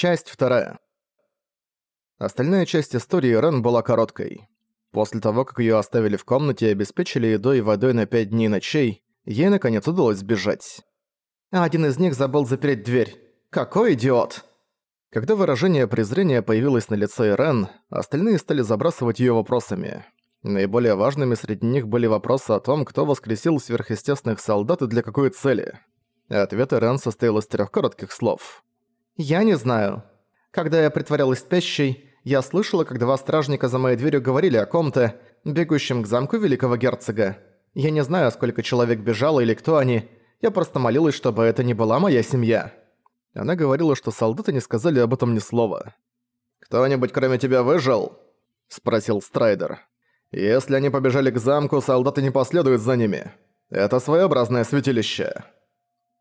Часть вторая. Остальная часть истории Рен была короткой. После того, как её оставили в комнате и обеспечили едой и водой на пять дней и ночей, ей наконец удалось сбежать. А один из них забыл запереть дверь. Какой идиот! Когда выражение презрения появилось на лице Ирен, остальные стали забрасывать её вопросами. Наиболее важными среди них были вопросы о том, кто воскресил сверхъестественных солдат и для какой цели. Ответ Ирен состоял из трёх коротких слов. «Я не знаю. Когда я притворялась спящей, я слышала, как два стражника за моей дверью говорили о ком-то, бегущем к замку великого герцога. Я не знаю, сколько человек бежало или кто они, я просто молилась, чтобы это не была моя семья». Она говорила, что солдаты не сказали об этом ни слова. «Кто-нибудь кроме тебя выжил?» – спросил Страйдер. «Если они побежали к замку, солдаты не последуют за ними. Это своеобразное святилище».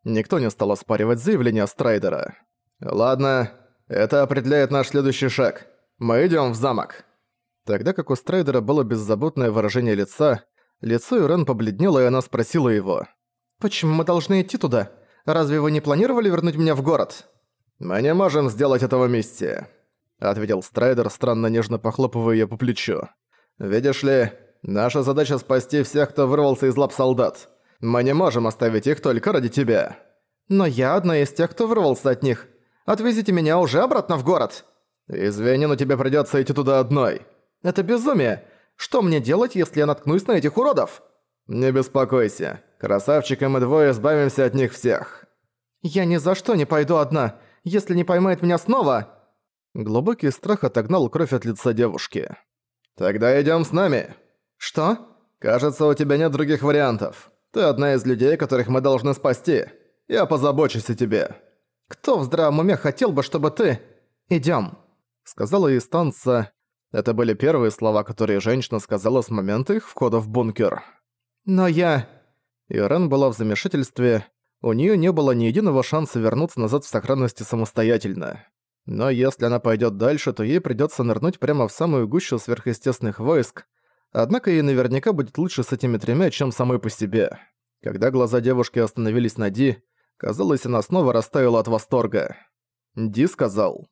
Никто не стал оспаривать заявление Страйдера. «Ладно, это определяет наш следующий шаг. Мы идём в замок». Тогда как у Страйдера было беззаботное выражение лица, лицо Ирен побледнело, и она спросила его. «Почему мы должны идти туда? Разве вы не планировали вернуть меня в город?» «Мы не можем сделать этого вместе», — ответил Страйдер, странно нежно похлопывая её по плечу. «Видишь ли, наша задача спасти всех, кто вырвался из лап солдат. Мы не можем оставить их только ради тебя». «Но я одна из тех, кто вырвался от них. Отвезите меня уже обратно в город». «Извини, но тебе придётся идти туда одной». «Это безумие. Что мне делать, если я наткнусь на этих уродов?» «Не беспокойся. Красавчиком и двое избавимся от них всех». «Я ни за что не пойду одна. Если не поймает меня снова...» Глубокий страх отогнал кровь от лица девушки. «Тогда идём с нами». «Что?» «Кажется, у тебя нет других вариантов. Ты одна из людей, которых мы должны спасти. Я позабочусь о тебе». «Кто в здравом уме хотел бы, чтобы ты...» «Идём», — сказала Истанца. Это были первые слова, которые женщина сказала с момента их входа в бункер. «Но я...» Ирен была в замешательстве. У неё не было ни единого шанса вернуться назад в сохранности самостоятельно. Но если она пойдёт дальше, то ей придётся нырнуть прямо в самую гущу сверхъестественных войск, однако ей наверняка будет лучше с этими тремя, чем самой по себе. Когда глаза девушки остановились на Ди, казалось, она снова растаяла от восторга. Ди сказал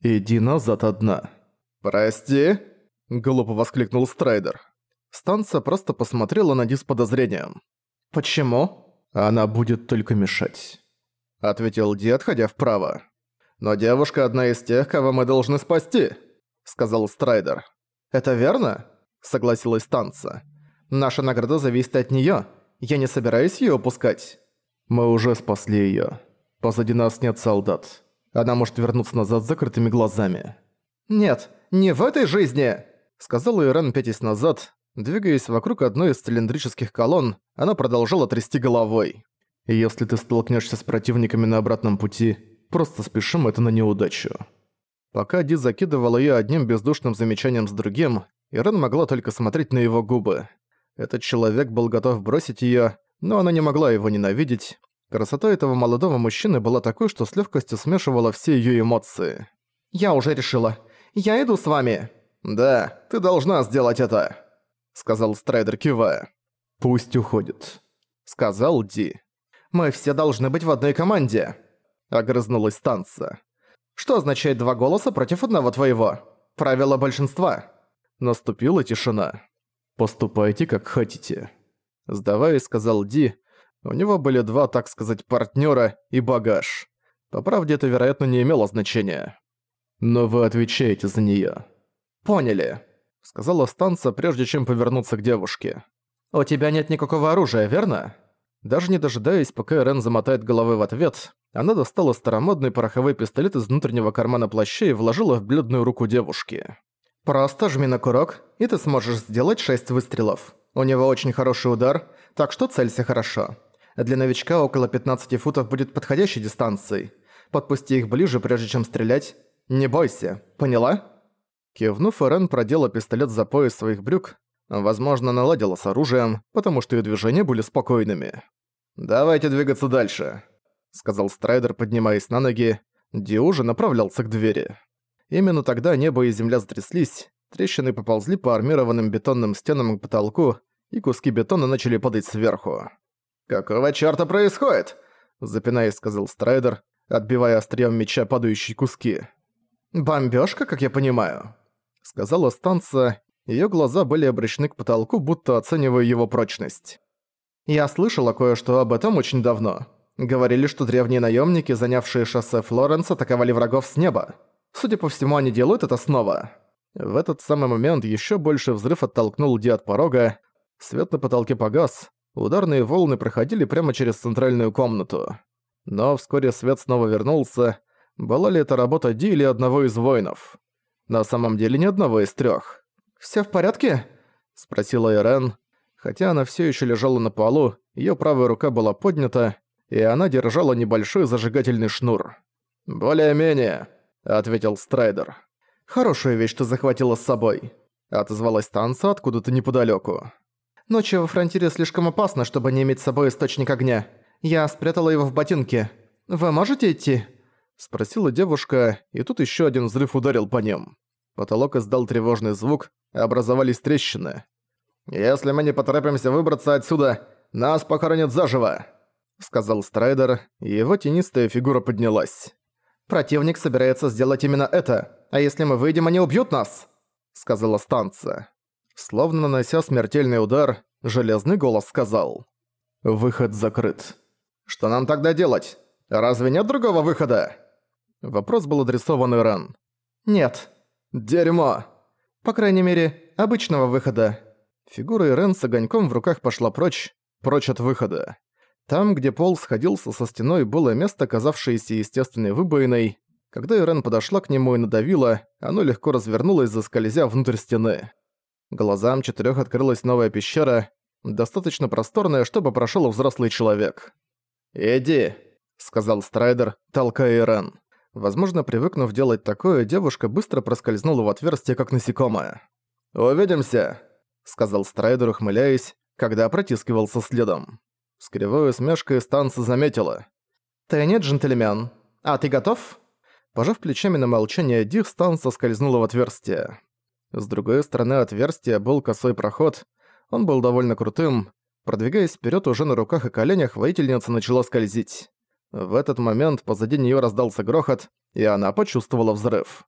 «Иди назад одна». «Прости?» – глупо воскликнул Страйдер. Станция просто посмотрела на Ди с подозрением. «Почему?» «Она будет только мешать», — ответил Ди, отходя вправо. «Но девушка одна из тех, кого мы должны спасти», — сказал Страйдер. «Это верно?» — согласилась Танца. «Наша награда зависит от неё. Я не собираюсь её упускать». «Мы уже спасли её. Позади нас нет солдат. Она может вернуться назад с закрытыми глазами». «Нет, не в этой жизни!» — сказала Ирен пятясь назад, Двигаясь вокруг одной из цилиндрических колонн, она продолжала трясти головой. «Если ты столкнешься с противниками на обратном пути, просто спешим это на неудачу». Пока Ди закидывала её одним бездушным замечанием с другим, Ирен могла только смотреть на его губы. Этот человек был готов бросить её, но она не могла его ненавидеть. Красота этого молодого мужчины была такой, что с лёгкостью смешивала все её эмоции. «Я уже решила. Я иду с вами». «Да, ты должна сделать это» сказал Страйдер, кивая. «Пусть уходит», — сказал Ди. «Мы все должны быть в одной команде», — огрызнулась станция. «Что означает два голоса против одного твоего? Правило большинства». Наступила тишина. «Поступайте, как хотите», — сдаваясь, сказал Ди. У него были два, так сказать, партнера и багаж. По правде, это, вероятно, не имело значения. «Но вы отвечаете за нее. «Поняли», — сказала станция, прежде чем повернуться к девушке. «У тебя нет никакого оружия, верно?» Даже не дожидаясь, пока Рен замотает головой в ответ, она достала старомодный пороховой пистолет из внутреннего кармана плаща и вложила в бледную руку девушки. «Просто жми на курок, и ты сможешь сделать шесть выстрелов. У него очень хороший удар, так что целься хорошо. Для новичка около 15 футов будет подходящей дистанцией. Подпусти их ближе, прежде чем стрелять. Не бойся, поняла?» Кивнув, Эрен продела пистолет за пояс своих брюк, возможно, наладила с оружием, потому что её движения были спокойными. «Давайте двигаться дальше», — сказал Страйдер, поднимаясь на ноги. Ди уже направлялся к двери. Именно тогда небо и земля затряслись, трещины поползли по армированным бетонным стенам к потолку, и куски бетона начали падать сверху. «Какого чёрта происходит?» — запинаясь, сказал Страйдер. отбивая острием меча падающие куски. «Бомбёжка, как я понимаю», — сказала станция, её глаза были обращены к потолку, будто оценивая его прочность. «Я слышала кое-что об этом очень давно. Говорили, что древние наемники, занявшие шоссе Флоренс, атаковали врагов с неба. Судя по всему, они делают это снова». В этот самый момент еще больше взрыв оттолкнул Ди от порога, свет на потолке погас, ударные волны проходили прямо через центральную комнату. Но вскоре свет снова вернулся. Была ли это работа Ди или одного из воинов? На самом деле ни одного из трех. «Всё в порядке?» – спросила Ирен. Хотя она все еще лежала на полу, ее правая рука была поднята, и она держала небольшой зажигательный шнур. «Более-менее», — ответил Страйдер. «Хорошую вещь ты захватила с собой», — отозвалась танца откуда-то неподалеку. «Ночью во фронтире слишком опасно, чтобы не иметь с собой источник огня. Я спрятала его в ботинке. Вы можете идти?» Спросила девушка, и тут еще один взрыв ударил по ним. Потолок издал тревожный звук, образовались трещины. «Если мы не поторопимся выбраться отсюда, нас похоронят заживо!» Сказал Страйдер, и его тенистая фигура поднялась. «Противник собирается сделать именно это, а если мы выйдем, они убьют нас!» Сказала станция. Словно нанося смертельный удар, железный голос сказал. «Выход закрыт». «Что нам тогда делать? Разве нет другого выхода?» Вопрос был адресован Иран. «Нет». «Дерьмо!» «По крайней мере, обычного выхода». Фигура Ирен с огоньком в руках пошла прочь, прочь от выхода. Там, где пол сходился со стеной, было место, казавшееся естественной выбоиной. Когда Ирен подошла к нему и надавила, оно легко развернулось, заскользя внутрь стены. Глазам четырёх открылась новая пещера, достаточно просторная, чтобы прошёл взрослый человек. «Иди», — сказал Страйдер, толкая Ирен. Возможно, привыкнув делать такое, девушка быстро проскользнула в отверстие, как насекомое. «Увидимся», — сказал Страйдер, ухмыляясь, когда протискивался следом. С кривой усмешкой станция заметила. «Ты нет джентльмен. А ты готов?» Пожав плечами на молчание, Дих станция скользнула в отверстие. С другой стороны отверстия был косой проход. Он был довольно крутым. Продвигаясь вперед уже на руках и коленях, воительница начала скользить. В этот момент позади нее раздался грохот, и она почувствовала взрыв.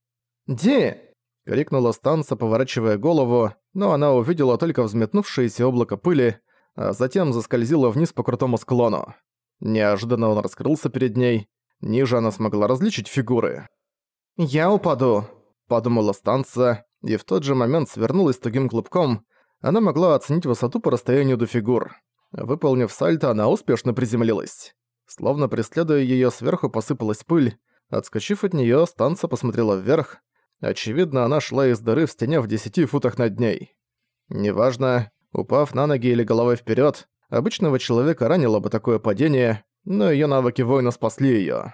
«Ди!» — крикнула станция, поворачивая голову, но она увидела только взметнувшееся облако пыли, а затем заскользила вниз по крутому склону. Неожиданно он раскрылся перед ней, ниже она смогла различить фигуры. «Я упаду», — подумала станция, и в тот же момент свернулась тугим клубком, она могла оценить высоту по расстоянию до фигур. Выполнив сальто, она успешно приземлилась. Словно преследуя её, сверху посыпалась пыль. Отскочив от неё, станция посмотрела вверх. Очевидно, она шла из дыры в стене в десяти футах над ней. Неважно, упав на ноги или головой вперёд, обычного человека ранило бы такое падение, но её навыки воина спасли её.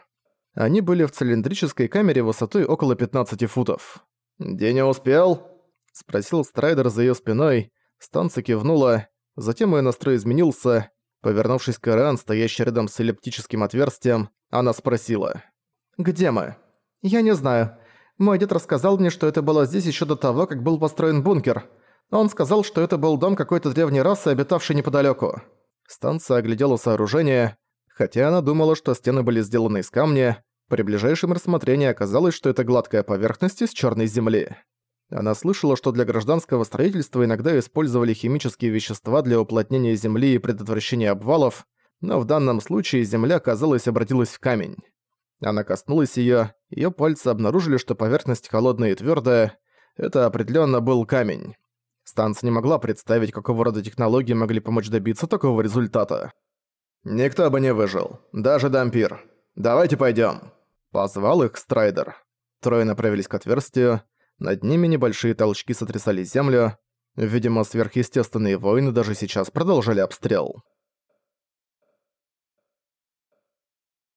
Они были в цилиндрической камере высотой около 15 футов. «Где не успел?» — спросил Страйдер за её спиной. Станция кивнула, затем её настрой изменился, Повернувшись к Иран, стоящей рядом с эллиптическим отверстием, она спросила. «Где мы?» «Я не знаю. Мой дед рассказал мне, что это было здесь еще до того, как был построен бункер. Он сказал, что это был дом какой-то древней расы, обитавшей неподалеку. Станция оглядела сооружение. Хотя она думала, что стены были сделаны из камня, при ближайшем рассмотрении оказалось, что это гладкая поверхность из черной земли. Она слышала, что для гражданского строительства иногда использовали химические вещества для уплотнения земли и предотвращения обвалов, но в данном случае земля, казалось, обратилась в камень. Она коснулась её, её пальцы обнаружили, что поверхность холодная и твёрдая. Это определённо был камень. Станция не могла представить, какого рода технологии могли помочь добиться такого результата. «Никто бы не выжил. Даже дампир. Давайте пойдём». Позвал их Страйдер. Трое направились к отверстию. Над ними небольшие толчки сотрясали землю. Видимо, сверхъестественные воины даже сейчас продолжали обстрел.